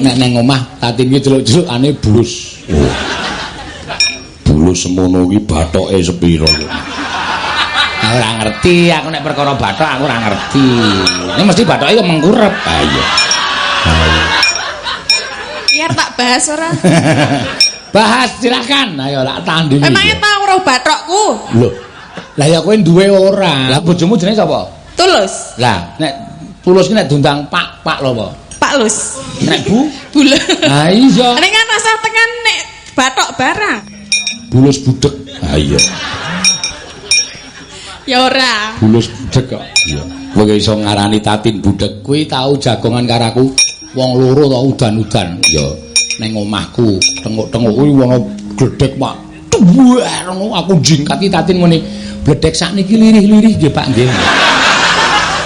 Nek neng omah tatin iki celuk-celukane bulus. Oh. Bulus semono kuwi bathoke sepira kok. Aku ora ngerti, aku nek perkara bathok aku ora ngerti. Ini mesti bathoke kok mengkurep. Ah iya. Biar tak bahas ora. Bahas silakan. Ayo lak tandingi. Emangnya tau roh bathokku? Lho. Lah ya kowe duwe ora. Lah bojomu jenenge sapa? Tulus. Lah nek tulus ki nek diundang Pak, Pak lho apa? Pak Lus. Nek Bu? Bule. Ha iya. Nek kan rasa tekan nek bathok barang. Bulus budek. Ah iya. Ya ora. Bulus budek kok. Iya. Kowe iso ngarani tatin budek. Kuwi tau jagongan karo aku. Wong loro to udan-udan. Ya ning omahku tenguk-tenguk kuwi wong gledhek Pak. Ngono aku jingkati tatin ngene. Bledek sakniki lirih-lirih nggih Pak nggih.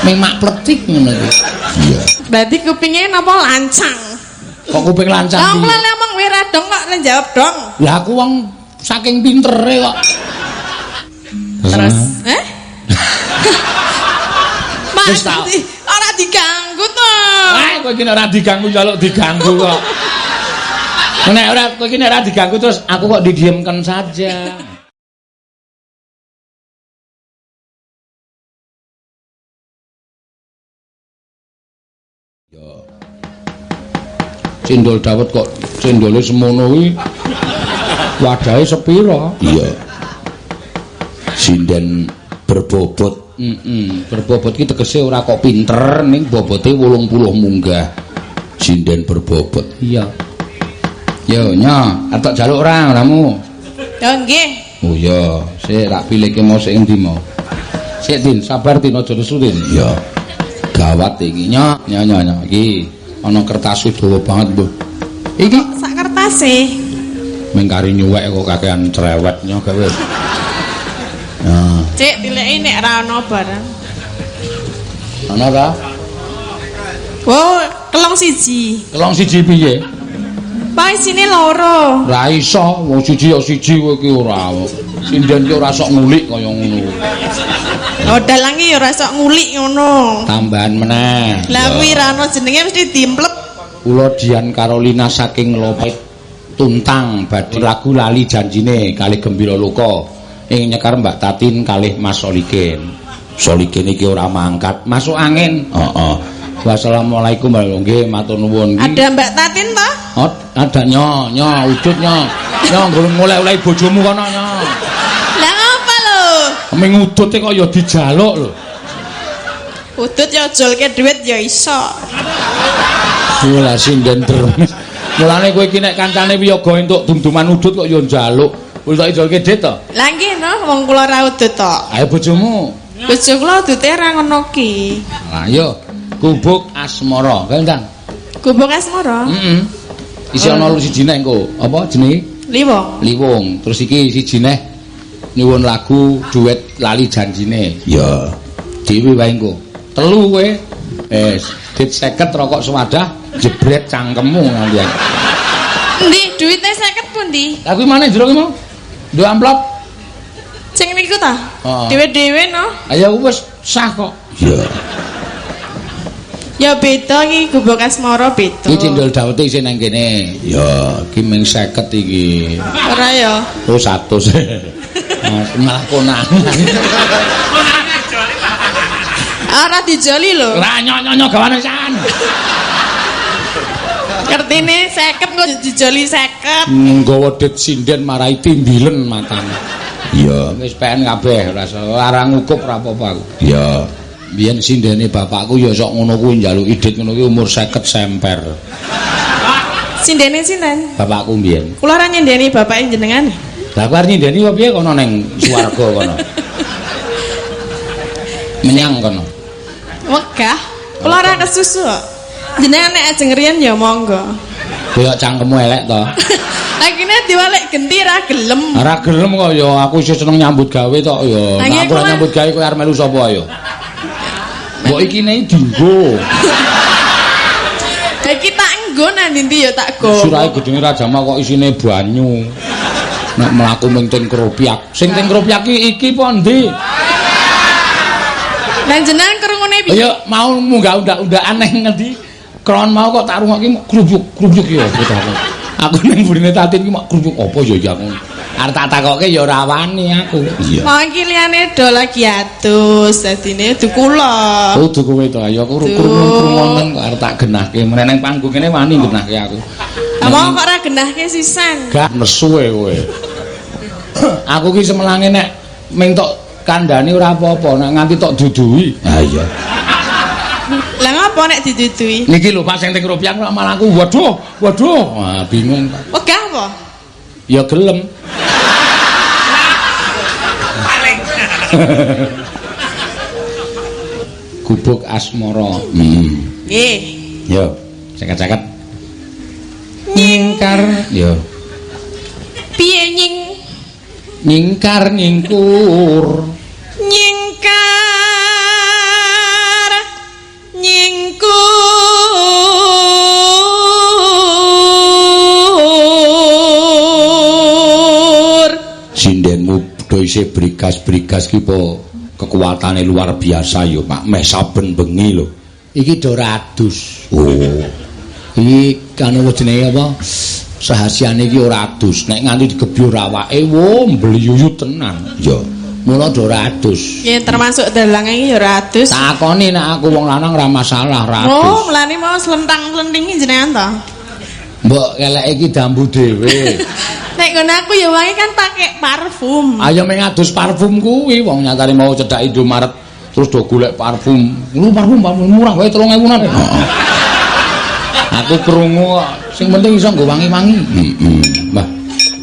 Ming mak pletik ngono iki. Iya. Berarti kupingnya napa lancang? Kok kuping lancang Lah mulane ngomong wira dong kok nek jawab dong. Lah aku wong saking pintere kok. Terus, eh? Mas, Wis di- ora diganggu to. Ah, kowe iki ora diganggu njaluk diganggu kok. Nek ora kowe iki nek ora diganggu terus aku kok didiamkan saja. Cendol dawet kok cendole semono kuwi wadahe sepira? Iya. Sinden berbobot Heeh, berbobot ki tegese ora kok pinter ning bobote 80 munggah. sinden berbobot. Iya. Yo, nya, atok jaluk ora ramu. Ya nggih. Oh iya, sik tak pilihke mau sik endi mau. Sik Din, sabar Din aja nesu Din. Ya. Gawat iki, nya nya nya iki ana kertas dawa banget, Bu. Iki Sak kertas e. mengkari nyuwek kok kakean cerewet nya gawe. Nah, Cek dileki nek ra ono barang. ana ta? Oh, kelong siji. Kelong siji piye? Pak isine loro. Ra iso, wong siji ya siji kowe iki ora. Sinden ki ora sok ngulik kaya ngono. Oh, dalange ya ora sok ngulik ngono. Tambahan meneh. Lah kuwi ra ono jenenge mesti dimplep. Kula Dian Carolina saking Lopet tuntang badhe lagu lali janjine kalih gembira luka ing nyekar Mbak Tatin kalih Mas Solikin. Solikin iki ora mangkat. Masuk angin. Heeh. Wassalamualaikum warahmatullahi matur nuwun. Ada Mbak Tatin toh? Oh, ada nyo, nyo, wujud nyo. Nyo ngoleh-oleh bojomu kono nyo. Lah apa lho? Ming udute kok ya dijaluk lho. Udut ya jolke duit ya iso. Gila sinden terus. Mulane kowe iki nek kancane wiyaga entuk dum-duman udut kok ya njaluk. Wis tak ijolke dit to. Lah nggih no, wong kula ra udut tok. Ayo bojomu. Bojo kula udute ra ngono ki. Lah yo kubuk asmara, Kang. Gubuk asmara. Heeh. Isi ana lu siji nek engko. Apa jenenge? Liwong. Liwung. Terus iki siji neh nyuwun lagu duet lali janjine. Ya. Dewi wae engko. Telu kowe. Eh, dit 50 rokok sewadah jebret cangkemmu nganti. Endi duite 50 pundi? Lah kuwi maneh jero ki mau? Duwe amplop. Sing niku ta? Heeh. Dewe-dewe no. Ayo wis sah kok. Ya. Ya beda iki gubuk asmara beda. Iki cendol dawete isih nang kene. Ya. Iki ming 50 iki. Ora ya. Oh 100. Mas, malah konangan. Ora dijoli lho. Lah nyok-nyok gawane san. Ngertine 50 kok dijoli 50. Nggawa dit sinden marai timbilen matane. Ya. Wis PN kabeh ora ora ngukup ora apa-apa aku. Ya. Biyen sindene bapakku ya sok ngono kuwi njaluk idit ngono kuwi umur 50 semper. Sindene sinten? Bapakku biyen. Kula ora nyendeni bapake jenengan. Lah kuwi arep nyindeni apa piye kono ning swarga kono. Menyang kono. Wegah. Kula ora kesusu kok. Jenengan nek ajeng riyen ya monggo. Kaya cangkemmu elek to. Akhirnya diwalek genti ra gelem. Ora gelem kok ya aku isih seneng nyambut gawe tok ya. Iya, aku nyambut gawe kowe arep melu sapa ya? Mbok iki nek dinggo. Lah kita enggo nang ndi ya tak go. Sirahe gedenge Raja Mak kok isine banyu. Nek mlaku ning teng kropiak. Sing teng kropiak iki iki po ndi? Lah jenengan kerungune piye? Ayo mau munggah undak-undakan ning ngendi? kron mau kok tak rungokke krubuk-krubuk ya aku tak. Aku ning burine tatin ki mak krubuk apa ya ya aku. Arep tak takokke ya ora wani aku. Iya. Iki liyane do lagi adus, dadine du kula. Oh, duku kowe to. Ya aku krungu-krungonen kok arep tak genahke. Meneng panggung kene wani genahke aku. Lah mau kok ora genahke sisan. Gak nesu e kowe. aku ki semelange nek ming tok kandhane ora apa-apa, nek nganti tok duduhi. Ha iya. Lah ngapa nek didudui? Niki lho Pak sing teng rupiah kok malah aku waduh, waduh. Wah, bingung Pak. Wegah apa? Ya gelem. Gubuk asmara. Hmm. Nggih. Yo, ceket-ceket. Nyingkar, yo. Piye nying Nyingkar nyingkur. nyingkar brigas-brigas ki po kekuatane luar biasa yo, Pak. Meh saben bengi lho. Iki do radus. Oh. Iki kan jenenge apa? Sahasiane iki ora adus. Nek nganti digebyur awake, wo mbliyuyut tenan. Ya. Mula do radus. ya termasuk dalang iki ya ora adus Takoni nek aku wong lanang ora masalah oh radus. melani mau selentang-selentingi jenengan to Mbok keleke iki dambu dhewe. nek ngono aku ya wangi kan pakai parfum Ayo mengadus parfum kuwi wong nyatane mau cedak Indomaret terus do golek parfum. Lu parfum parfum murah wae 3000-an. Aku krungu kok. sing penting iso nggo wangi-wangi. Mbah,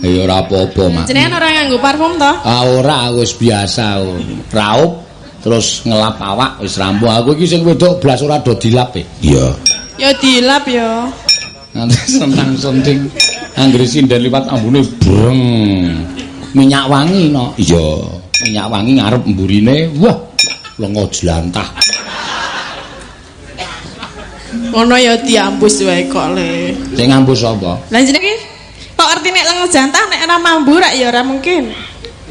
ya ora apa-apa, Mak. jenengan orang nganggo parfum to Ah ora wis biasa. Raup terus ngelap awak wis rampung. Aku iki sing wedok blas ora do dilap e. Iya. ya dilap ya Nanti sentang senting anggere sinden liwat ambune breng. Minyak wangi no. Iya, minyak wangi ngarep mburine. Wah, lengo jlantah. ngono ya diambus wae kok le Sing ngampus apa? lah jenenge kok arti nek lengo jantah nek ora mambu rak ya ora mungkin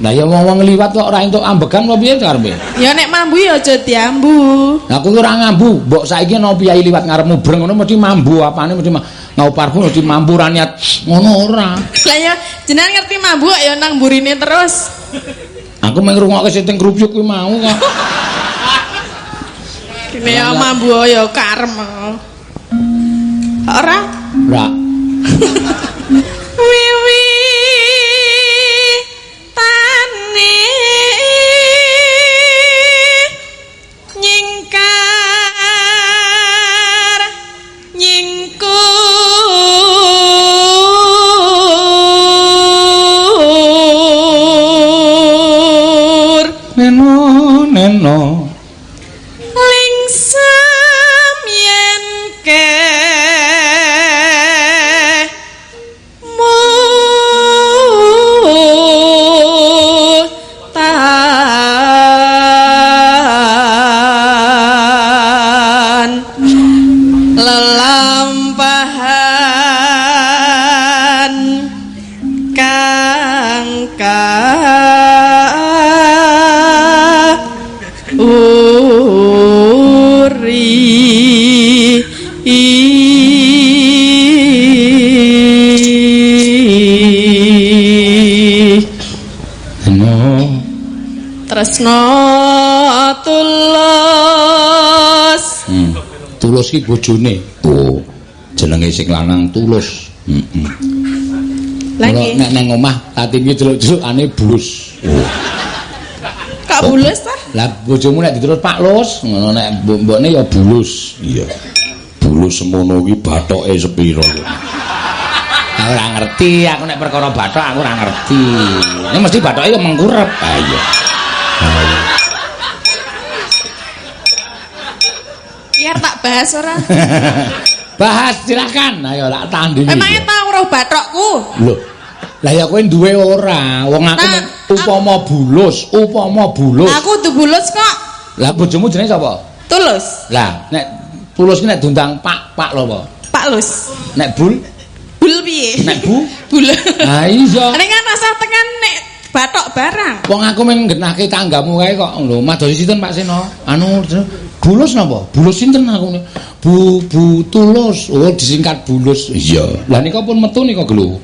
Lah ya wong-wong liwat kok ora entuk ambegan apa piye karepe? ya nek mambu ya aja diambu Lah aku ora ngambu, mbok saiki ana piyai liwat ngarepmu breng ngono mesti mambu apane mesti ma- ngau parfum mesti mambu ra niat ngono ora. lah ya jenengan ngerti mambu kok ya nang burine terus Aku mung ngrungokke sing krupuk kuwi mau kok. Kene ya mambu ya karem. Ora Ora. tresno tulus Hmm. Tulus ki bojone. Oh, jenenge sing lanang Tulus. Heeh. lagi Nek nang omah tatine celuk-celukane Bulus. Oh. kak bulus ta Lah bojomu nek diterus Pak Lus, ngono nek mbok- mbokne ya Bulus. Iya. Bulus semono kuwi bathoke sepiro kok. Aku ora ngerti, aku nek perkara bathok aku ora ngerti. Ini mesti bathoke ya mengkurep. Ah iya. Biar tak bahas ora Bahas silakan. Ayo tak tandingi. emangnya tau roh bathokku Lho. Lah ya kowe duwe ora? Wong aku Nah, upama bulus, upama bulus. aku tuh bulus kok Lah bojomu jenenge sapa? tulus Lah nek tulus ki nek diundang Pak, Pak lho apa? pak lus Nek bul, bul piye nek bu. bul Ha iya. ini kan rasa tekan nek batok barang Wong aku men genahke tanggamu kae kok lho madosi sinten Pak Seno? Anu bulus napa? Bulus sinten aku? Bu Bu Tulus. Oh, disingkat Bulus. Iya. Lah nika pun metu nika gelo.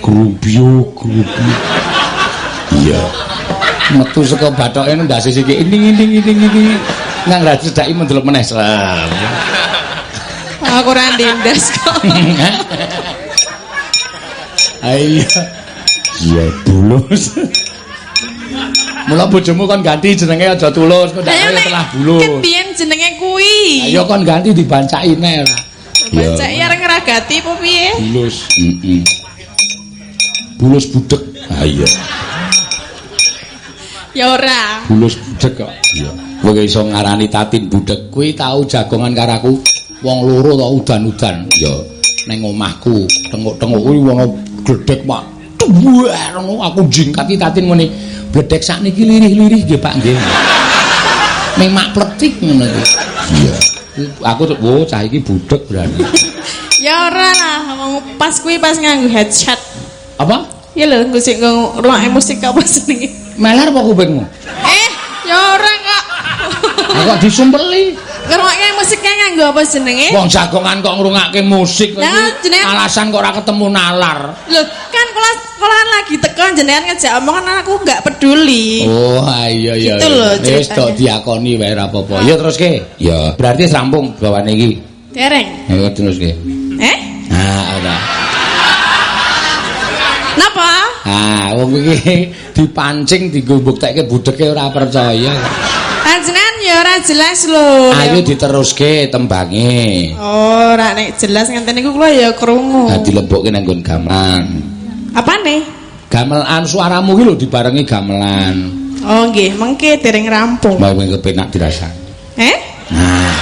Grubio, grubio. Iya. Metu saka bathoke ndase siki ini ini ini ini. Nang ra cedhaki mendelok meneh. Slam. Aku ora ndendas kok. Ayo. Iya, bulus. Mula bojomu kon ganti jenenge aja Tulus, kok kaya nek telah ket Bulus. biyen jenenge kuwi. Ayo kon ganti dibancaki. Baca ya areng ngragati apa piye? Bulus. Heeh. Bulus budek. Ah iya. Ya ora. Bulus budek kok. Iya. Kowe iso ngarani tatin budek kuwi tau jagongan karo aku. Wong loro to udan-udan. Ya ning omahku, tenguk-tenguk kuwi wong gledhek Pak. Ngono aku jingkati tatin ngene. Bledhek sakniki lirih-lirih nggih Pak nggih. Memak pletik ngono iki. Iya. Aku tuh, oh cah iki budek berarti. Ya ora lah, ngomong pas kuwi pas nganggo headset. Apa? Ya lho, nggo sik nggo ngrungokne musik apa jenenge? Meler apa kupingmu? Eh, ya ora kok. Kok disumpeli. Ngrungokne musiknya nganggo apa jenenge? Wong jagongan kok ngrungake musik Lah, alasan kok ora ketemu nalar. Lho, kula kula lagi teko jenengan ngejak omongan aku nggak peduli. Oh, iya iya. Gitu loh Wis tok diakoni wae ora apa-apa. Ya terus ke. Ya. Berarti rampung bawane iki. Dereng. Ya terus ke. Eh? Nah, ora. Napa? Ah, wong iki dipancing dienggo mbuktekke budeke ora percaya. Panjenengan ya ora jelas lho. Ayo diteruske tembange. Oh, ora nek jelas ngenten niku kula ya krungu. Dadi lembokke nang nggon gamelan. Apane? Gamelan suaramu ki lho dibarengi gamelan. Oh nggih, mengke dereng rampung. Mau kepenak dirasake. Eh? Nah.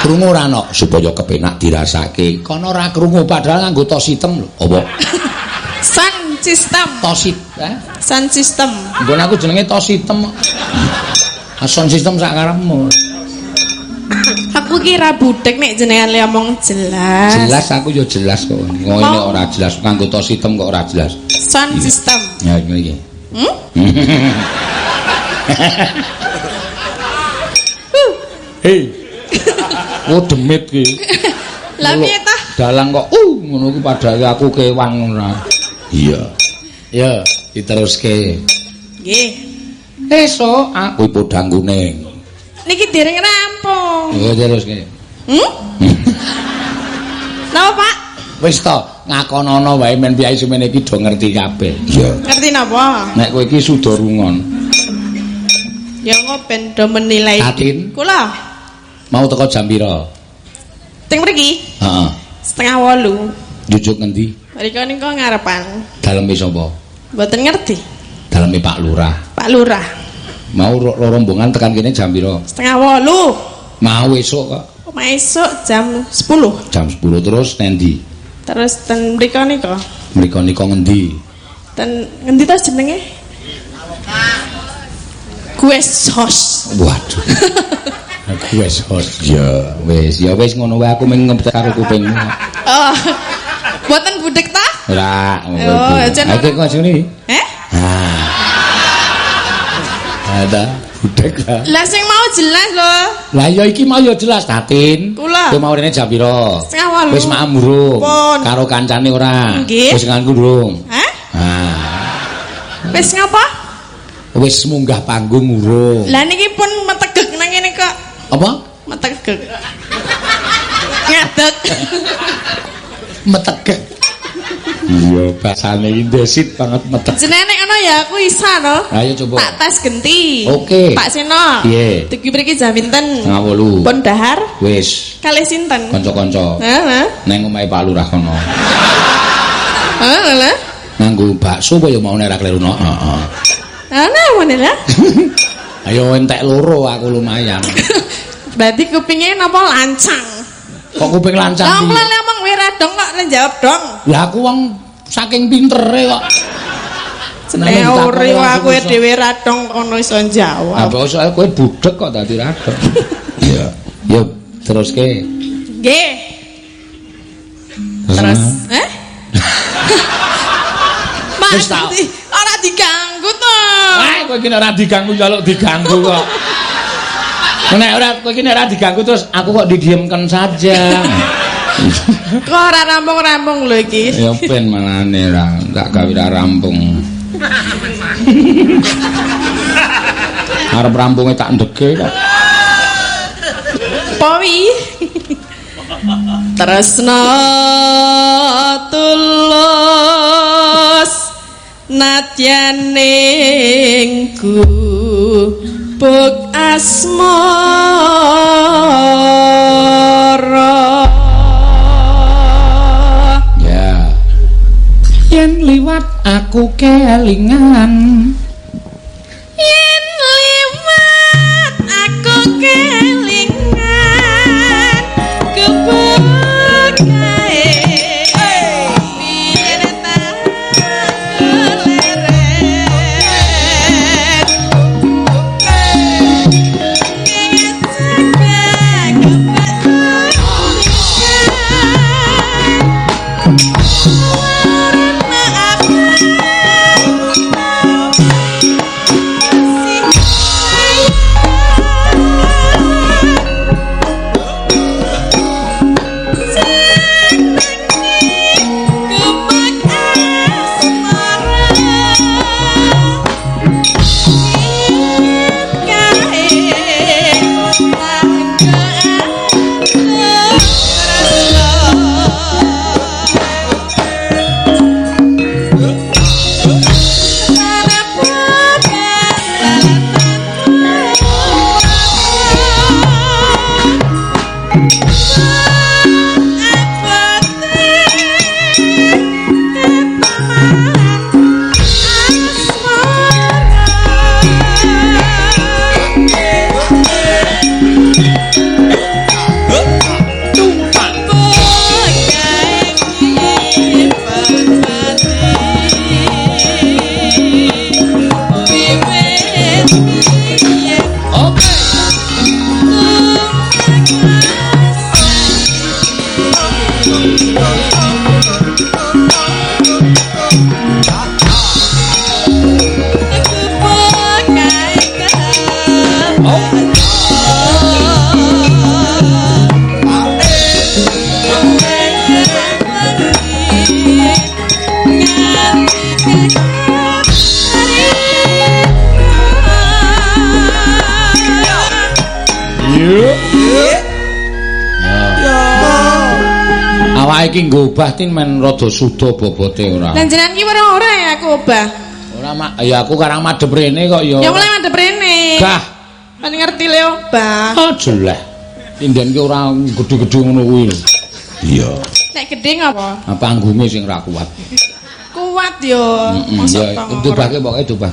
Krungu ora no supaya kepenak dirasake. Kono ora krungu padahal nganggo tos hitam lho. Apa? Sound system. Tos eh? Sound system. Nggon aku jenenge tos hitam. Ason sistem sak karepmu. Aku kira budek nek jenengan le omong jelas. Jelas aku yo jelas kok. Ngene Oh. ora jelas nganggo tos hitam kok ora jelas. Sound system. Ya ngene iki. Hmm? Hei. Oh demit ki. Lah piye tah? Dalang kok uh ngono ki padahal aku kewan ora. Iya. Ya, diteruske. Nggih. Esuk aku podang kuning. Niki dereng rampung. Ya teruske. Hmm? Napa, Pak? Wis to, ngakonono wae men piyai semene iki do ngerti kabeh. Iya. Ngerti napa? Nek kowe iki suda rungon. Ya engko ben do menilai. Tatin. Kula Mau teko jam pira? teng mriki Heeh. setengah wolu. Jujuk ngendi? Mriko niku ngarepan. Daleme sapa? Mboten ngerti. Daleme Pak Lurah. Pak Lurah. Mau ro- ro- rombongan tekan kene jam pira? Setengah wolu. Mau esuk kok. Omah esuk jam 10. Jam 10 terus nendi? Terus ten mriko niku. Mriko nika ngendi? Ten ngendi ta jenenge? Gue sos. Waduh. Aku wis hos. Ya. Wis, ya wis ngono wae aku mung ngempet karo kupingmu. Oh. Mboten budek ta? Ora. Oh, Aku kok sini. Eh? Ah. Ada budek lah. Lah sing mau jelas lho. Lah ya iki mau ya jelas Tatin. Kula. Kowe mau rene jam pira? Wis maem burung. Pun. Karo kancane ora. Nggih. Wis nganku durung. Hah? Ah. Wis ngapa? Wis munggah panggung urung. Lah niki pun metegek nang ngene kok. Apa? Metegek. Ngadeg. Metegek. Iya, bahasane iki ndesit banget metek. Jenenge nek ngono ya aku isa no. Ayo coba. Tak tes genti. Oke. Pak Seno. Piye? Tuki mriki jam pinten? Setengah wolu. Pun dahar Wis, kalih sinten? kanca-kanca. Heeh. Neng omahe Pak Lurah kono. Heeh lha. Nganggo bakso apa ya mau nek ra kleru no. Heeh. Ana ngene lah. Ayo entek loro aku lumayan. Berarti kupingnya napa lancang. Kok kuping lancang Lah ngomong wira dong kok nek jawab dong. Lah aku wong saking pintere kok. Langsung kowe iso. dhewe radong kono iso jawab. Apa soal kowe budek kok dadi radok. Iya. Yo teruske. Nggih. Terus, eh? Mas, ora diganggu to. Ah, kowe iki ora diganggu njaluk diganggu kok. Nek ora kowe iki ora diganggu terus aku kok didiamkan saja. Kok ora rampung-rampung lho iki. ya ben malane ra tak gawe ra rampung. Arep rampunge tak ndege kok. Powi. Tresna tulus nadyaning gubuk asmara. Liwat aku kelingan. Iki nggo obah tin men rada suda bobote ora. Dan jenengan ki ora ora ya aku obah. Ora mak ya aku karang madhep rene kok ya. Ya mulai madhep rene. Gah, Kan ngerti le obah. aja lah. Tinden ki ora gedhe-gedhe ngono kuwi lho. Iya. Nek gedhe ngapa? Apa anggume sing ra kuat. Kuat yo. Heeh, Mosok ya to. dobahke pokoke dobah.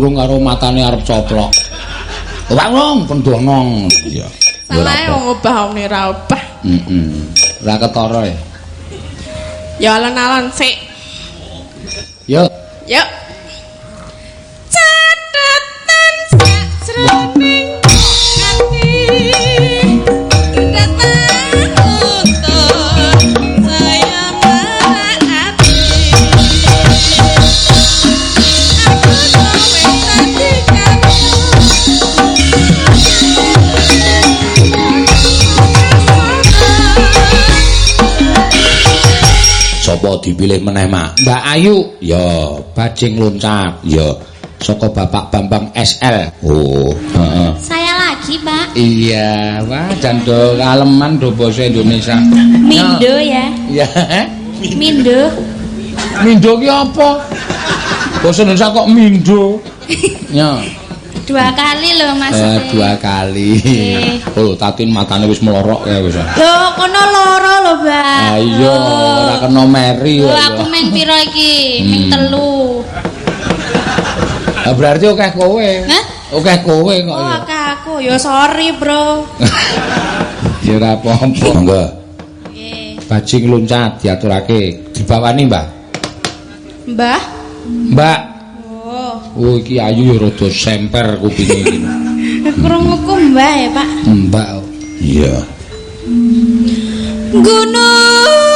Muni obah urung karo matane arep coplok. Obah urung pendonong. Iya. Salahe wong obah omne ra obah. Heeh. Ora ketara ya. Ya alon-alon sik. Yo. Yuk. Sopo dipilih meneh, Mak? Mbak Ayu. Ya, Bajing loncat. ya. Saka Bapak Bambang SL. Oh, heeh. Saya lagi, Pak. Iya, wah jan do kaleman do basa Indonesia. Mindo ya. Ya. Mindo. Mindo ki apa? Basa Indonesia kok mindo? Ya. Dua kali loh Eh, maksudnya. dua kali. Nggih. Oh, tatin matane wis melorok ya wis. Loh, kono loro loh, Mbak. Ah iya, ora kena meri ya. aku main piro iki? Hmm. Main telu. Ah, berarti akeh kowe. Hah? Akeh kowe kok Oh, ya. akak aku. Yo sorry, Bro. Ya ora apa-apa. Monggo. Nggih. Bajing loncat diaturake. Dibawani, Mbah. Mbah, Mbak. Oh, iki ayu ya rada semper kupinge iki. Mbah ya, Pak. Mbak. Iya. gunung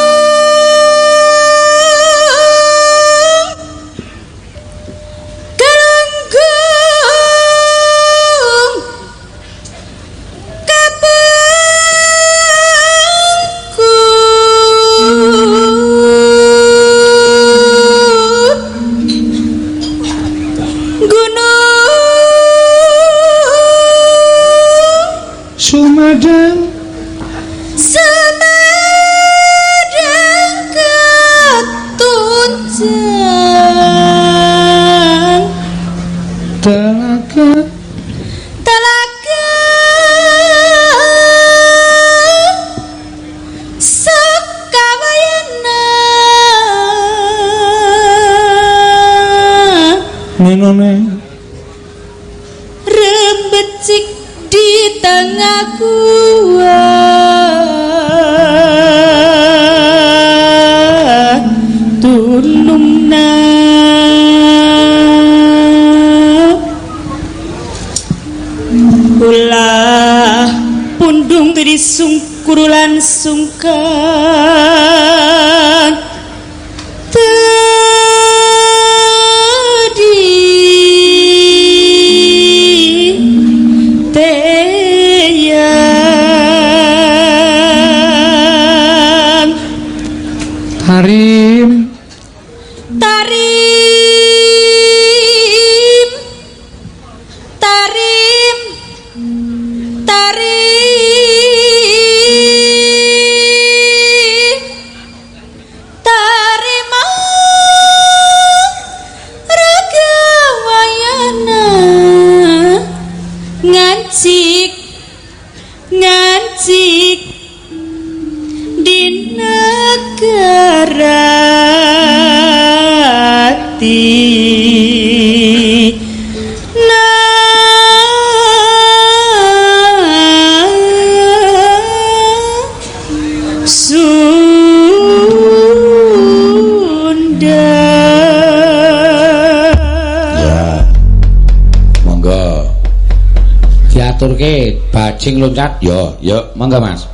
bajing loncat Yo, yo. monggo Mas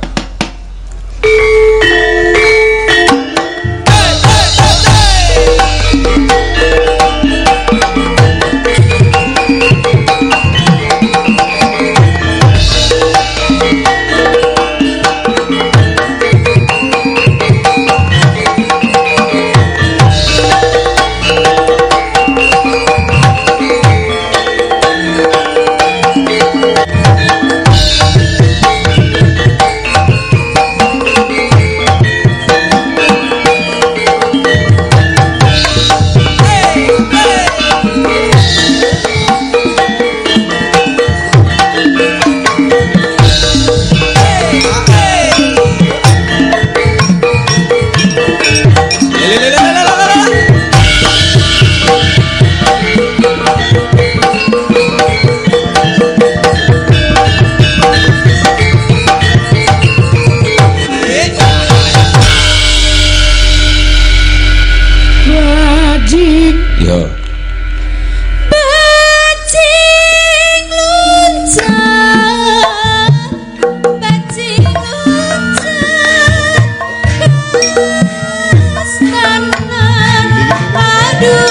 do.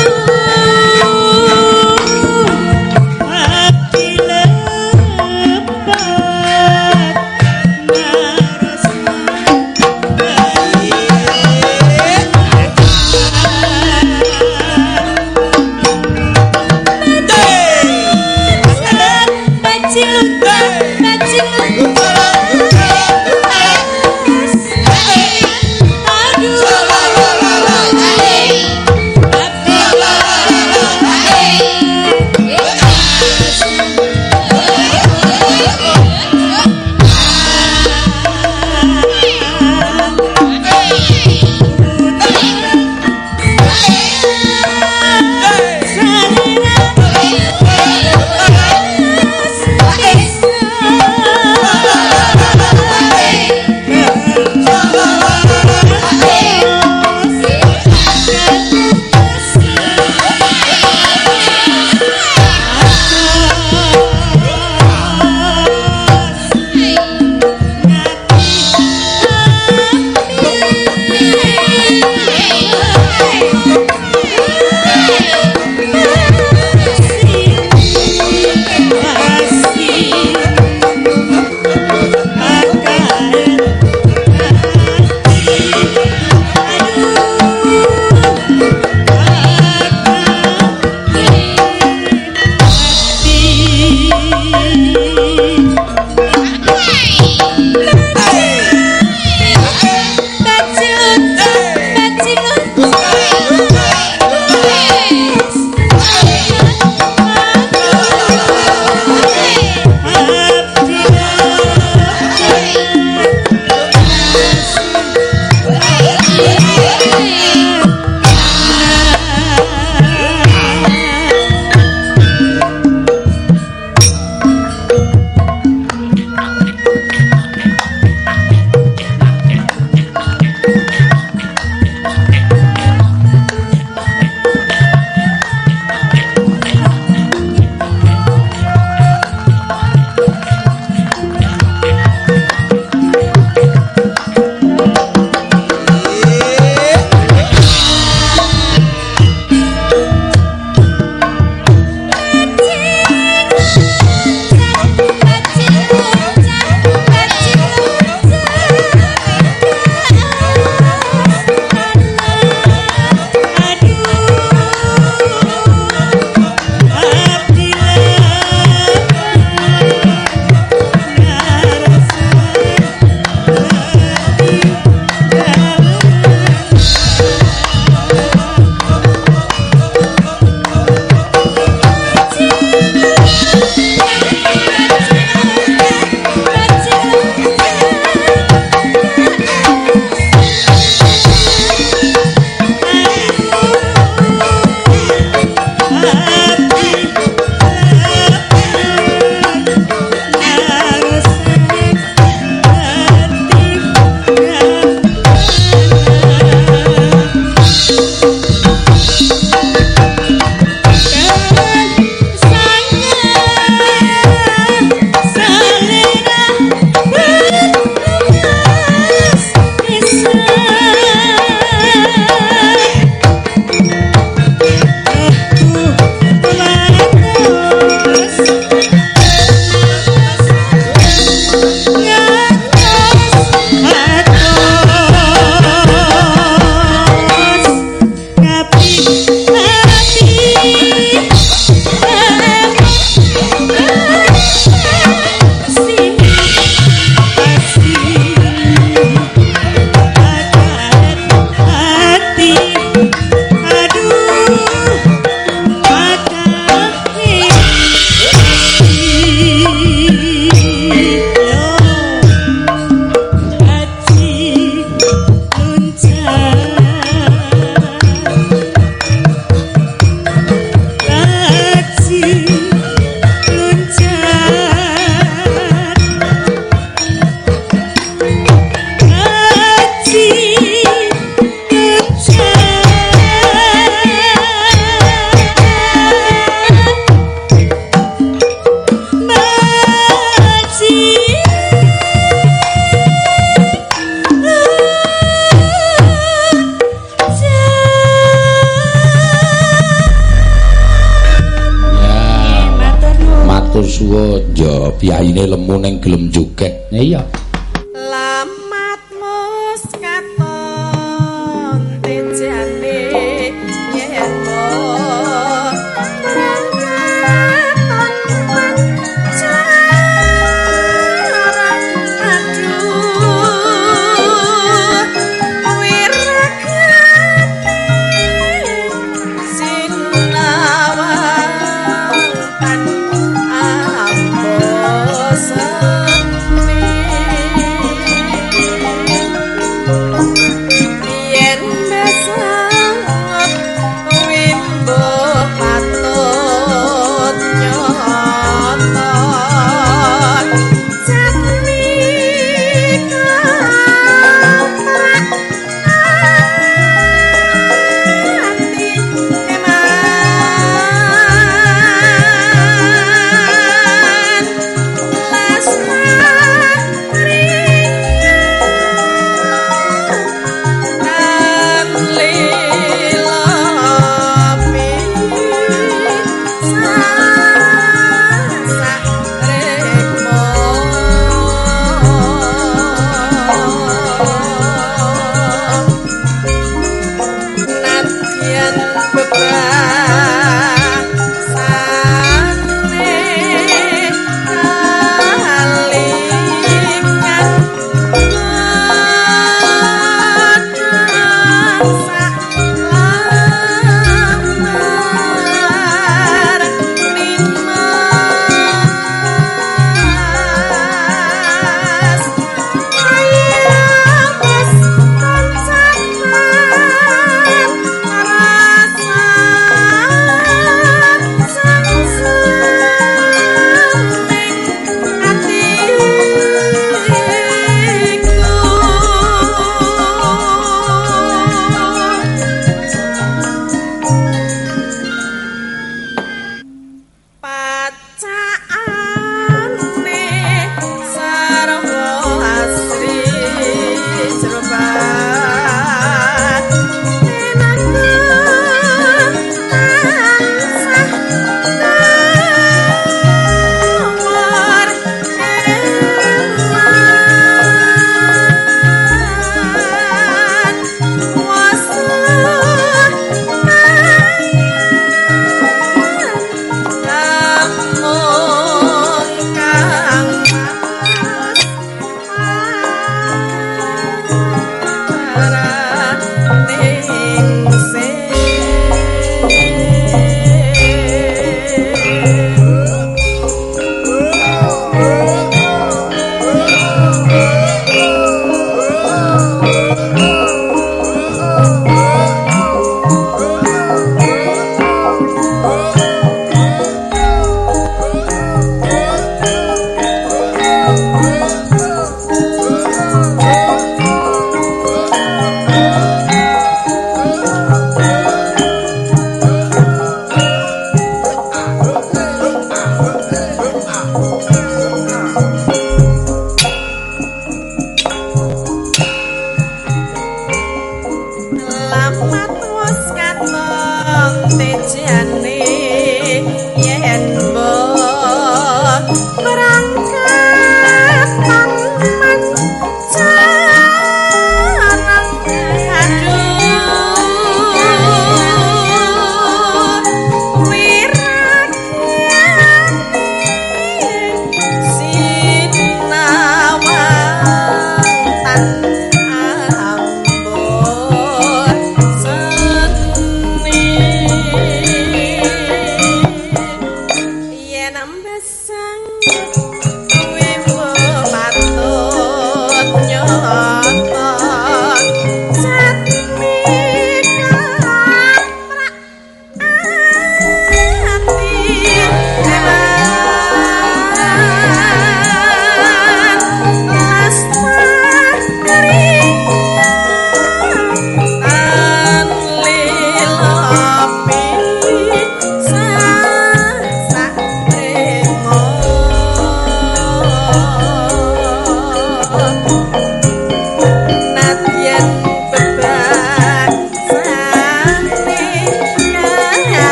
Lemu ning gelem joget. Iya.